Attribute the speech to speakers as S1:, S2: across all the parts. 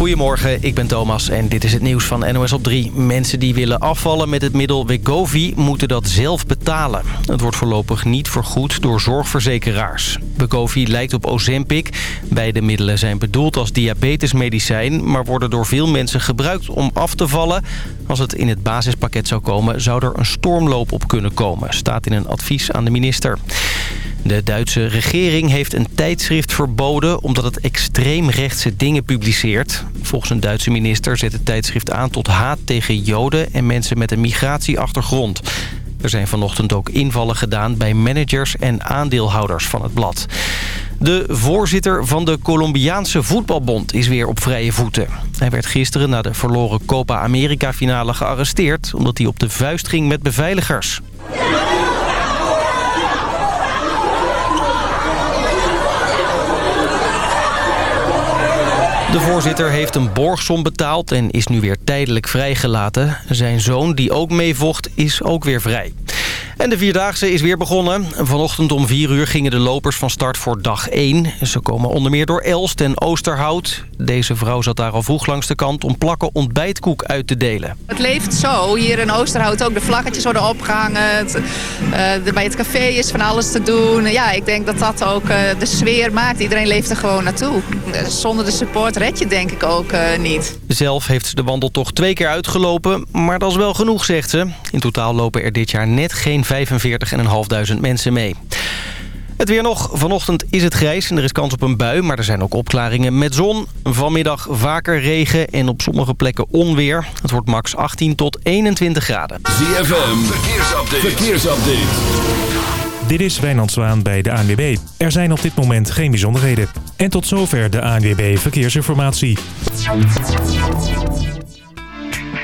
S1: Goedemorgen, ik ben Thomas en dit is het nieuws van NOS op 3. Mensen die willen afvallen met het middel Wegovy moeten dat zelf betalen. Het wordt voorlopig niet vergoed door zorgverzekeraars. Wegovy lijkt op Ozempic. Beide middelen zijn bedoeld als diabetesmedicijn... maar worden door veel mensen gebruikt om af te vallen. Als het in het basispakket zou komen, zou er een stormloop op kunnen komen... staat in een advies aan de minister. De Duitse regering heeft een tijdschrift verboden... omdat het extreemrechtse dingen publiceert. Volgens een Duitse minister zet het tijdschrift aan tot haat tegen Joden... en mensen met een migratieachtergrond. Er zijn vanochtend ook invallen gedaan bij managers en aandeelhouders van het blad. De voorzitter van de Colombiaanse voetbalbond is weer op vrije voeten. Hij werd gisteren na de verloren Copa America finale gearresteerd... omdat hij op de vuist ging met beveiligers. De voorzitter heeft een borgsom betaald en is nu weer tijdelijk vrijgelaten. Zijn zoon, die ook meevocht, is ook weer vrij. En de Vierdaagse is weer begonnen. Vanochtend om 4 uur gingen de lopers van start voor dag 1. Ze komen onder meer door Elst en Oosterhout. Deze vrouw zat daar al vroeg langs de kant om plakken ontbijtkoek uit te delen.
S2: Het leeft zo. Hier in Oosterhout ook. De vlaggetjes worden opgehangen. Uh, bij het café is van alles te doen. Ja, ik denk dat dat ook uh, de sfeer maakt. Iedereen leeft er gewoon naartoe. Zonder de support red je denk ik ook uh, niet.
S1: Zelf heeft ze de wandeltocht twee keer uitgelopen. Maar dat is wel genoeg, zegt ze. In totaal lopen er dit jaar net geen 45.500 mensen mee. Het weer nog. Vanochtend is het grijs en er is kans op een bui. Maar er zijn ook opklaringen met zon. Vanmiddag vaker regen en op sommige plekken onweer. Het wordt max 18 tot 21 graden.
S3: ZFM, verkeersupdate. verkeersupdate.
S4: Dit is Wijnand Zwaan bij de ANWB. Er zijn op dit moment geen bijzonderheden. En tot zover de ANWB Verkeersinformatie.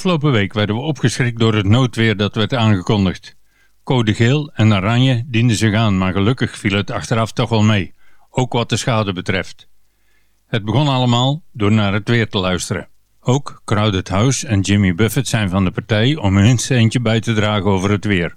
S5: Afgelopen week werden we opgeschrikt door het noodweer dat werd aangekondigd. Code geel en oranje dienden zich aan, maar gelukkig viel het achteraf toch wel mee, ook wat de schade betreft. Het begon allemaal door naar het weer te luisteren. Ook Crowded House en Jimmy Buffett zijn van de partij om hun steentje bij te dragen over het weer.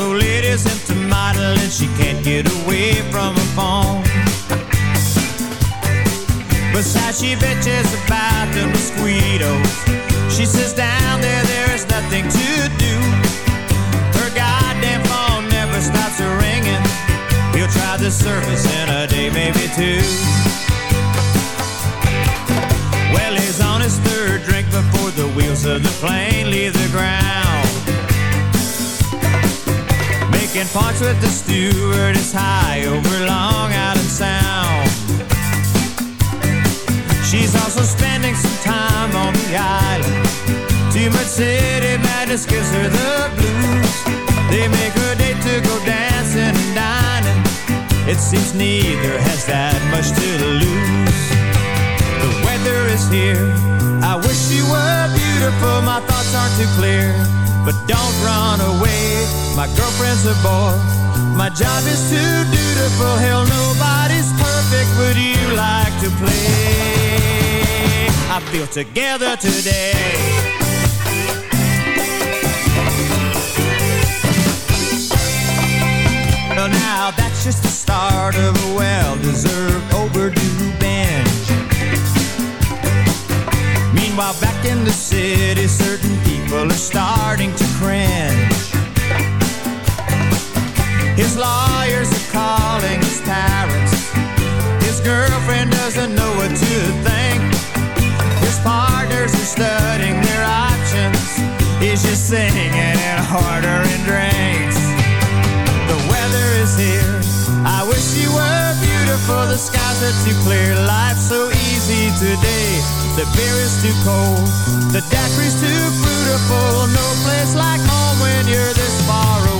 S6: beautiful ladies into
S7: modeling.
S8: She can't get away from her phone. Besides, she bitches about the mosquitoes. She sits down there, there is nothing to do. Her goddamn phone never stops ringing. He'll try the service in a day, maybe two. Well, he's on his third drink before the wheels of the plane leave the ground. Making points with the stewardess high over Long Island Sound. She's also spending some time on the island. Too much city madness gives her the blues. They make her date to go dancing and dining. It seems neither has that much to lose. The weather is here. I wish you were beautiful. My thoughts aren't too clear. But don't run away. My girlfriend's a bore. My job is too dutiful. Hell, nobody's perfect. Would you like to play? I feel together today. Well, now that's just the start of a well-deserved overdue Meanwhile, back in the city, certain people are starting to cringe. His lawyers are calling his parents. His girlfriend doesn't know what to think. His partners are studying their options. He's just singing and ordering drinks. Beautiful. The skies are too clear. Life's so easy today. The beer is too cold. The daiquiri's too fruitful. No place like home when you're this far away.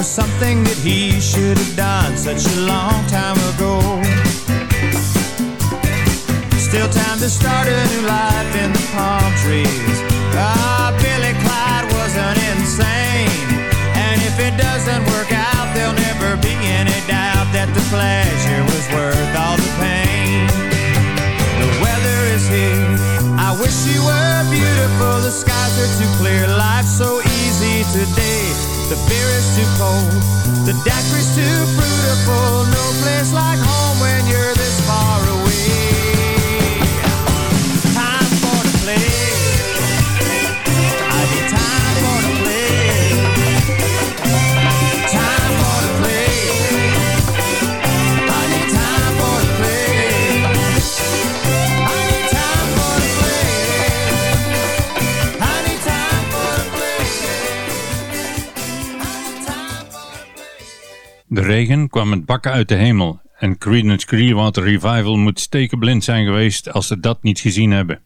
S8: Was something that he should have done such a long time ago. Still time to start a new life in the palm trees. Ah, Billy Clyde wasn't insane. And if it doesn't work out, there'll never be any doubt that the pleasure was worth all the pain. The weather is here. I wish you were beautiful. The skies are too clear. Life's so easy today. The beer is too cold. The daiquiri's too fruitful. No place like home when you're
S5: regen kwam met bakken uit de hemel en Creedence Clearwater Revival moet stekenblind zijn geweest als ze dat niet gezien hebben.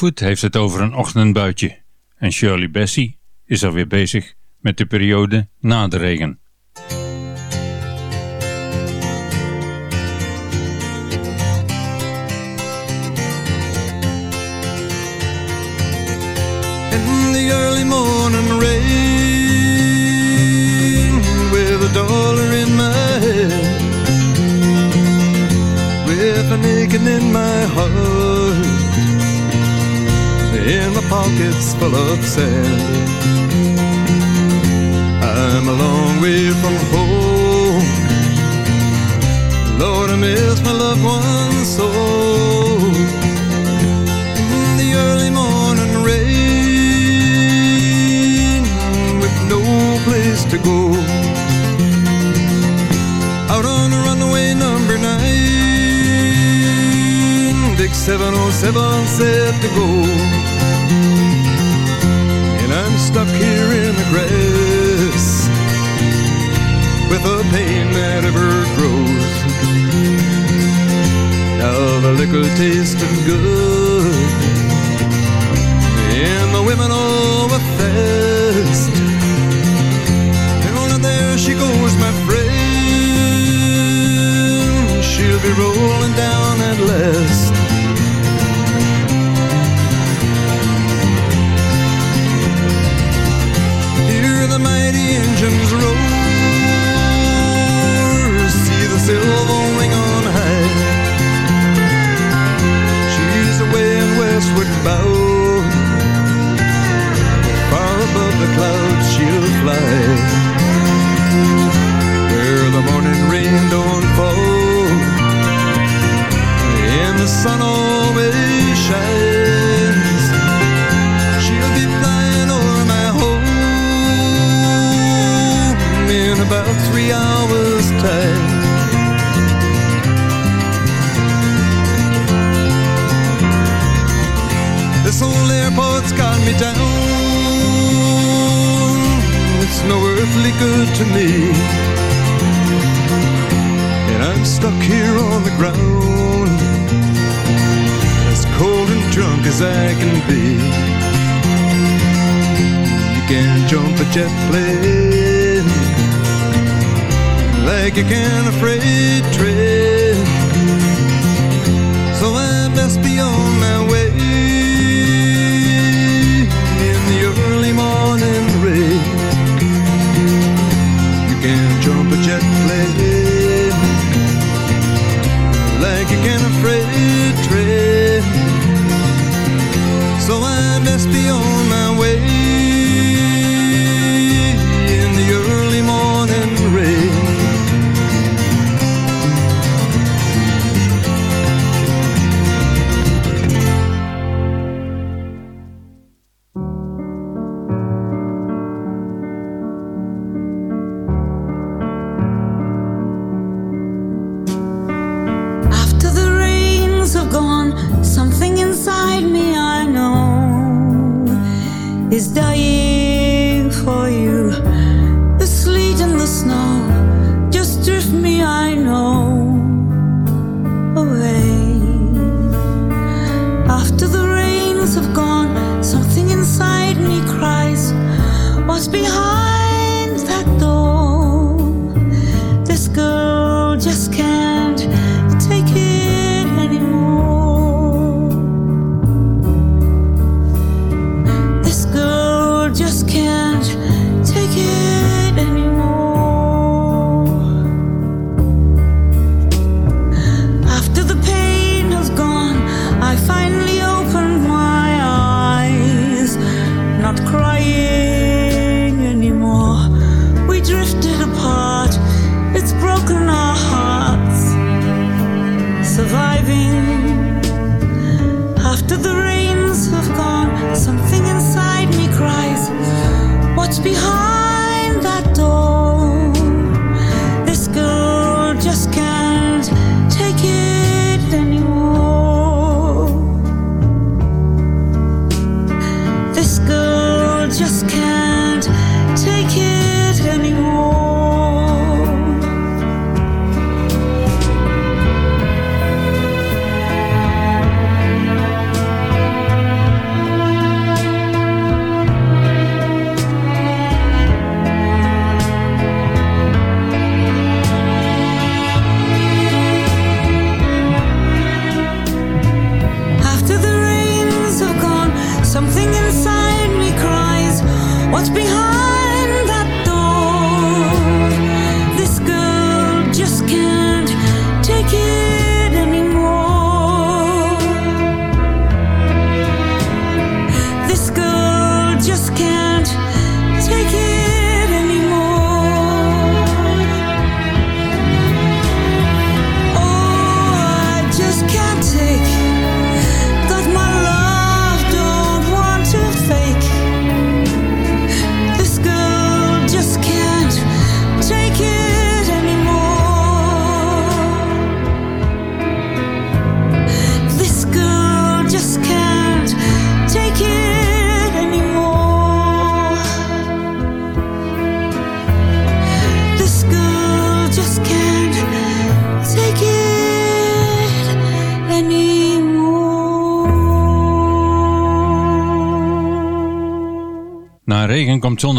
S5: Lightfoot heeft het over een ochtendbuitje en Shirley Bessie is alweer bezig met de periode na de regen.
S9: In the early morning rain With a dollar in my hand With a aching in my heart in my pockets full of sand. I'm a long way from home. Lord, I miss my loved ones so. In the early morning rain, with no place to go. Out on runway number nine, Big 707 said to go stuck here in the grass with a pain that ever grows. Now the liquor tasted good, and the women all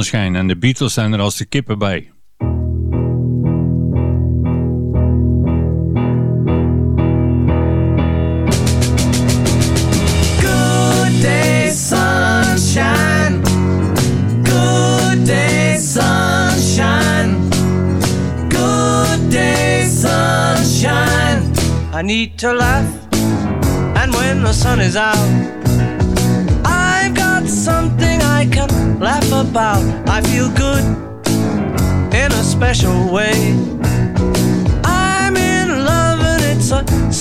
S10: zonneschijn en de Beatles zijn er als de kippen bij.
S5: Good day,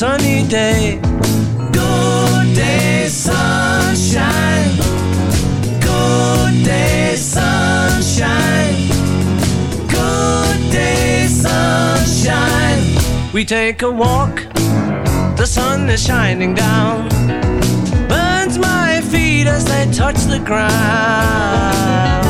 S5: sunny day. Good day, sunshine. Good day, sunshine. Good day, sunshine. We take a walk, the sun is shining down. Burns my feet as they touch the ground.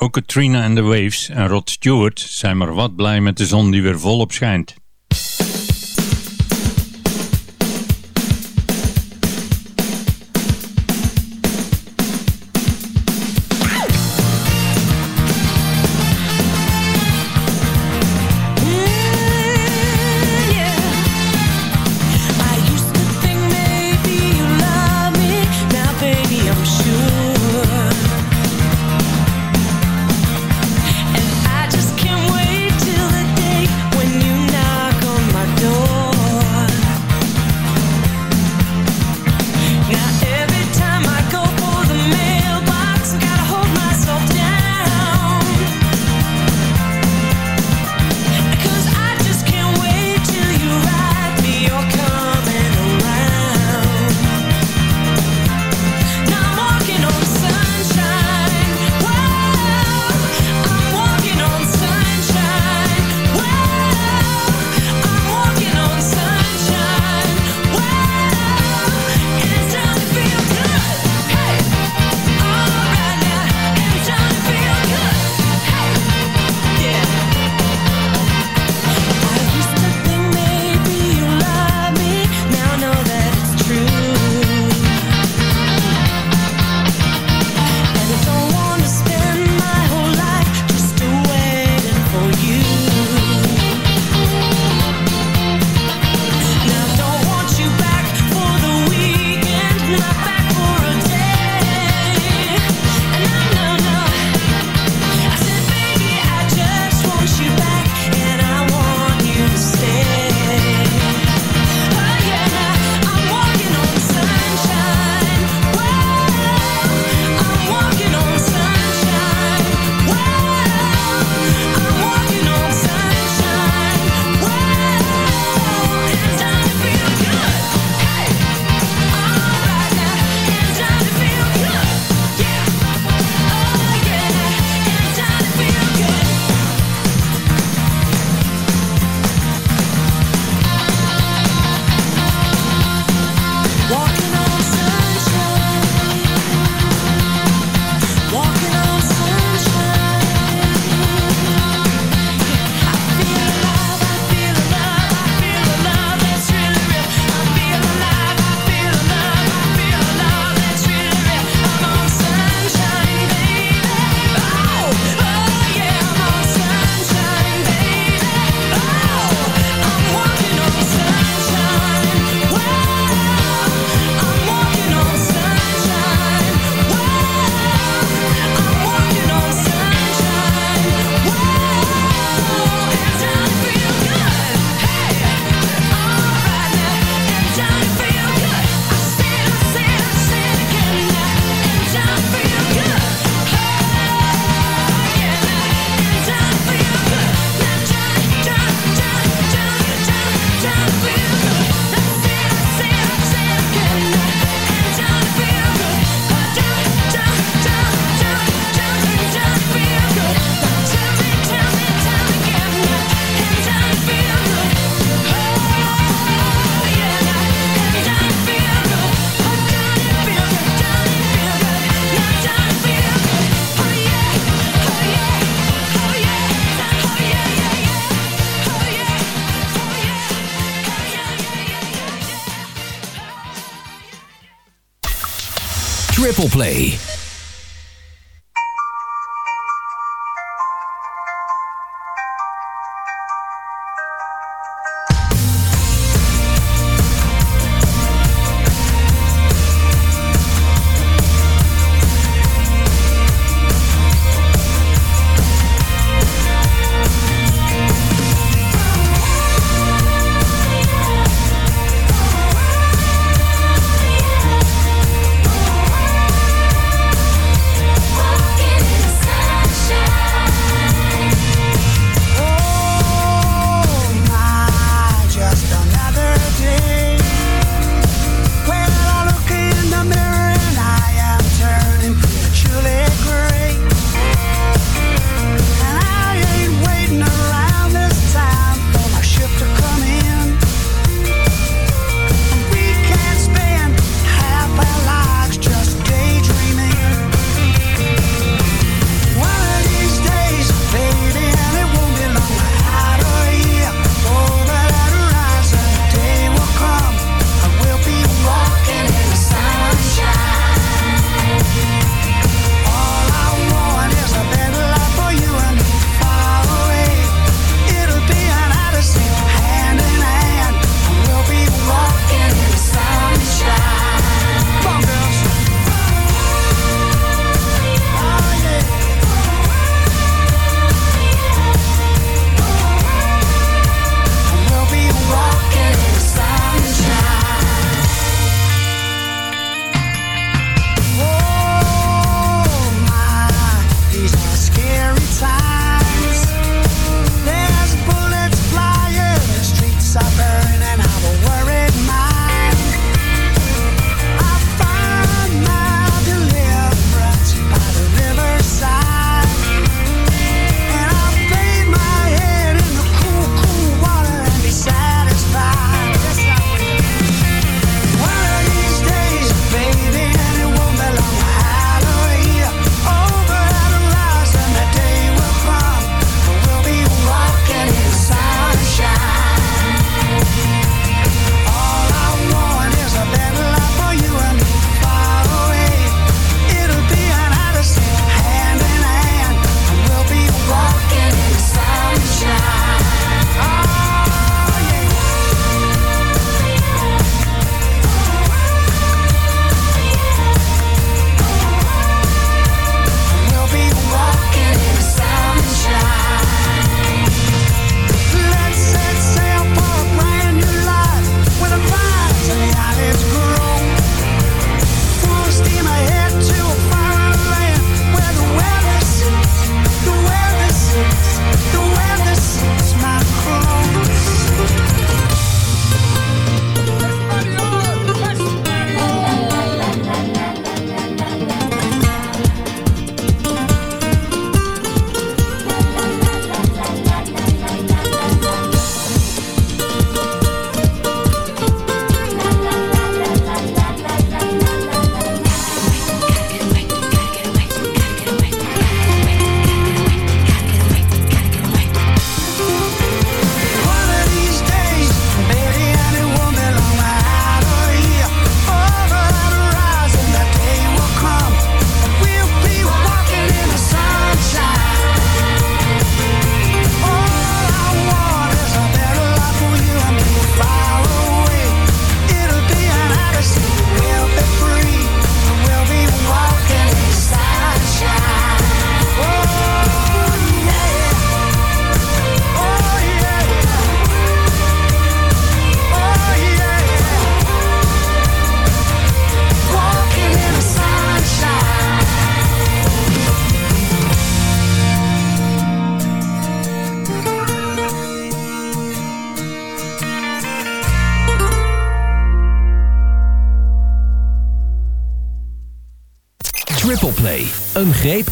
S10: Ook Katrina and the Waves en Rod Stewart zijn maar wat blij met de zon die weer volop schijnt.
S6: Triple Play.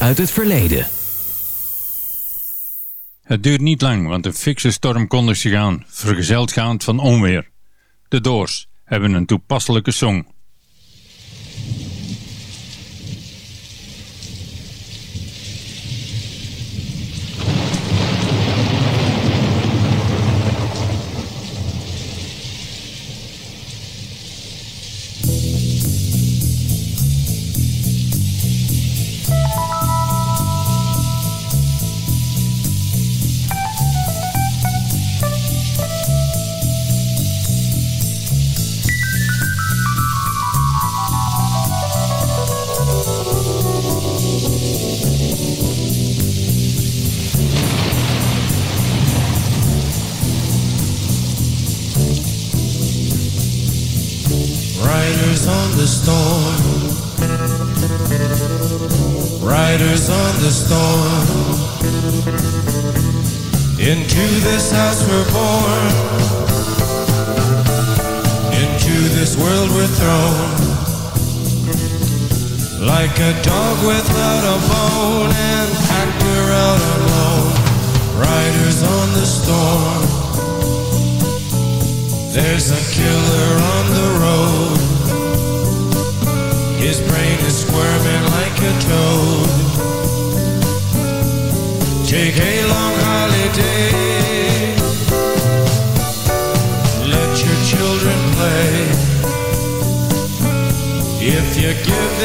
S6: Uit het verleden.
S5: Het duurt niet lang, want een fikse storm kondigt zich aan, vergezeld gaand van onweer. De Doors hebben een toepasselijke song.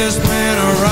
S11: this been around.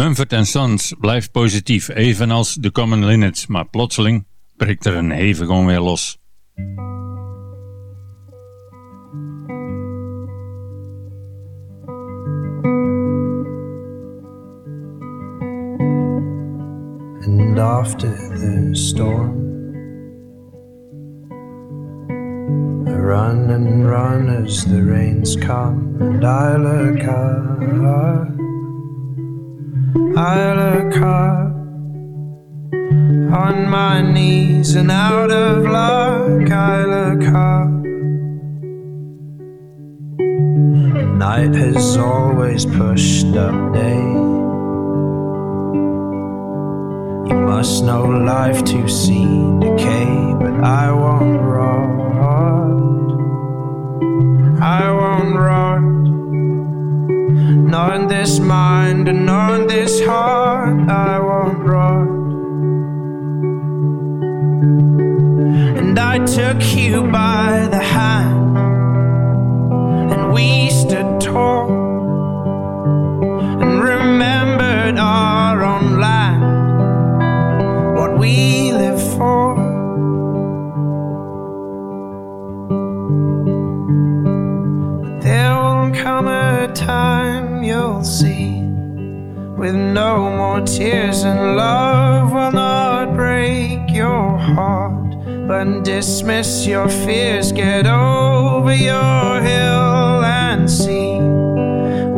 S5: Mumford Sons blijft positief, evenals de Common Linnets, maar plotseling breekt er een hevig onweer los.
S12: After the storm I run and run as the rains come And I look up I look up on my knees and out of luck. I look up. Night has always pushed up day. You must know life to see decay, but I won't rot. I won't rot. Not in this mind and not in this heart, I won't rot. And I took you by the hand, and we stood tall, we live for. There will come a time you'll see with no more tears and love will not break your heart but dismiss your fears get over your hill and see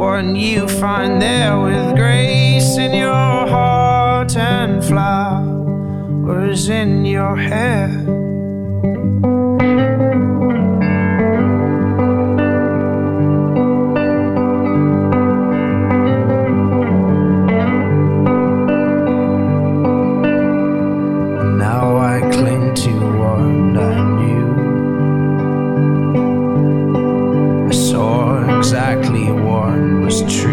S12: what you find there with grace in your heart and flowers in your hair Now I cling to what I knew. I saw exactly what was true,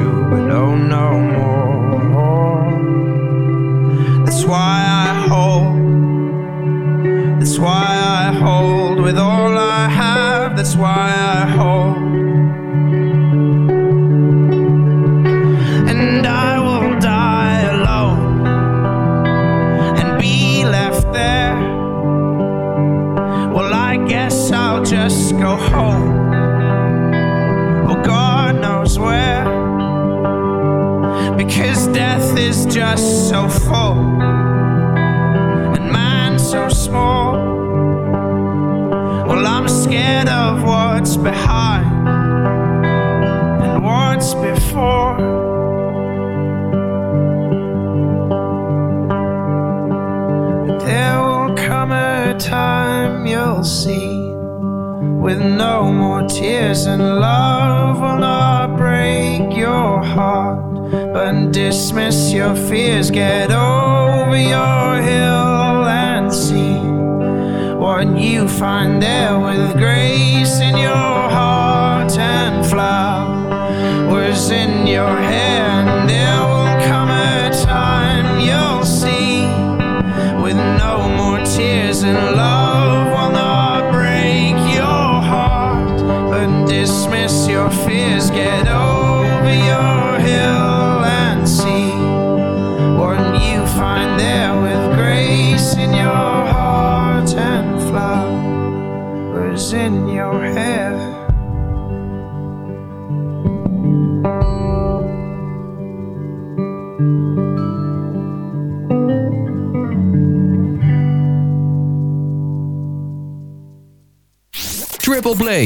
S12: so full, and man so small. Well, I'm scared of what's behind and what's before. There will come a time you'll see with no more tears and love will not break your but your fears get over your hill and see what you find there with grace in your heart and flowers in your hair? And there will come a time you'll see with no more tears and love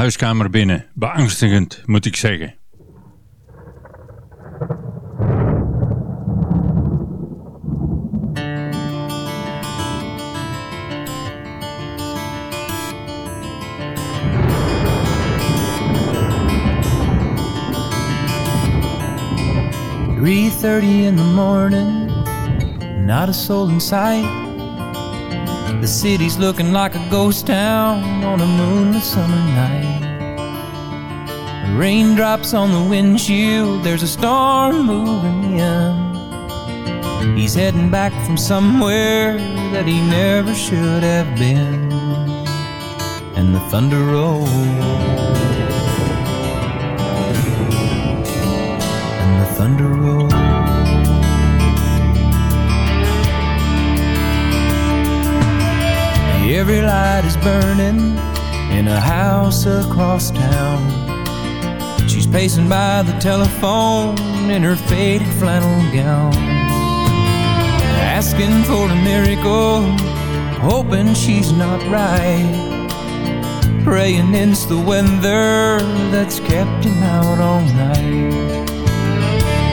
S10: huiskamer binnen. Beangstigend, moet ik zeggen.
S13: Three thirty in the morning, not a soul in sight. The city's looking like a ghost town on a moonless summer night. Raindrops on the windshield, there's a storm moving in. He's heading back from somewhere that he never should have been. And the thunder rolls. And the thunder rolls. Every light is burning in a house across town. She's pacing by the telephone in her faded flannel gown. Asking for a miracle, hoping she's not right. Praying it's the weather that's kept him out all night.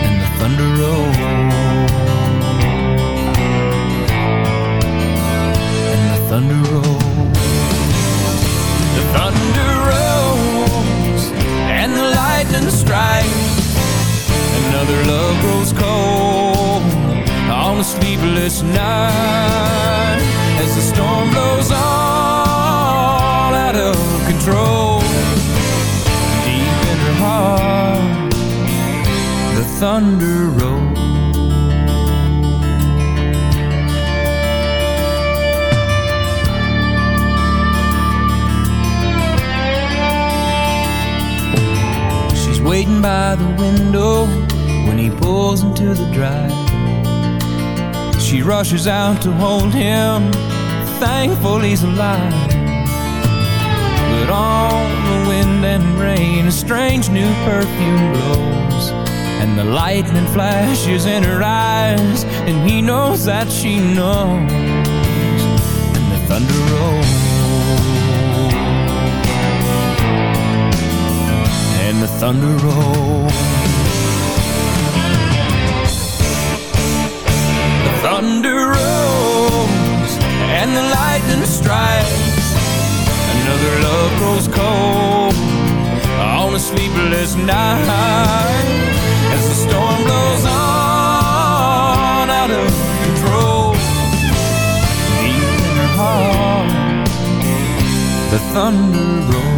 S13: And the thunder rolls. Thunder rolls. The thunder rolls. And the lightning strikes. Another love grows cold on a sleepless night as the storm blows all out of control. Deep in her heart, the thunder rolls. By the window when he pulls into the drive. She rushes out to hold him, thankful he's alive. But on the wind and rain, a strange new perfume blows. And the lightning flashes in her eyes, and he knows that she knows. And the thunder rolls. And the thunder rolls. The thunder rolls and the lightning strikes. Another love grows cold on a sleepless night as the storm blows on out of control. Deep in her heart, the thunder rolls.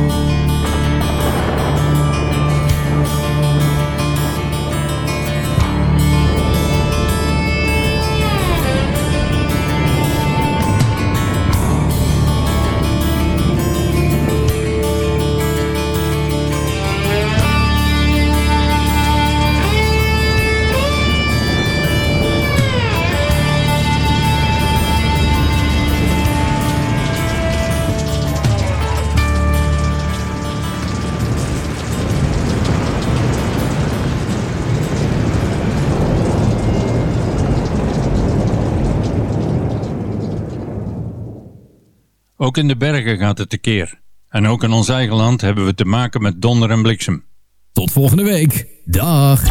S10: Ook in de bergen gaat het tekeer. En ook in ons eigen land hebben we te maken met donder en bliksem.
S8: Tot volgende week. Dag.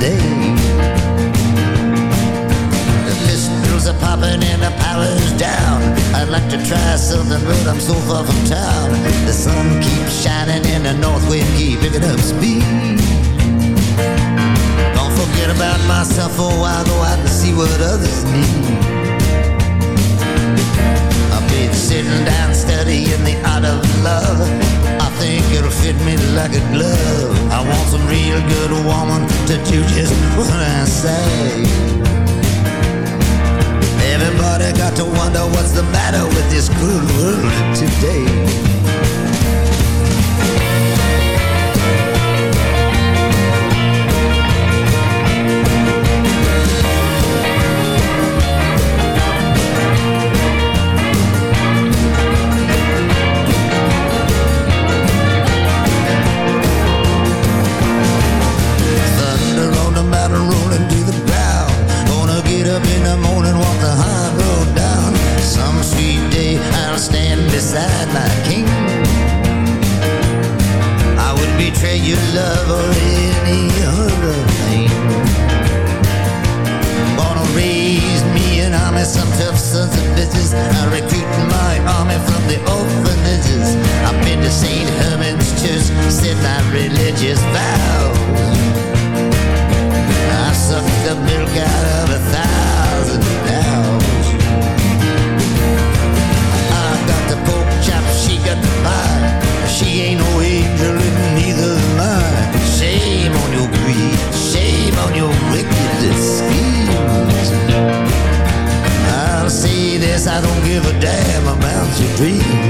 S14: today. The
S8: pistols are popping and the power's down. I'd like to try something, but I'm so far from town. The sun keeps shining and the north wind keeps picking up speed. Don't forget about myself for a while, go out and see what others need I've been sitting down studying the art of love think it'll fit me like a glove. I want some real good woman to do just what I say. Everybody got to wonder what's the matter with this cruel world today. I don't give a damn about your dreams.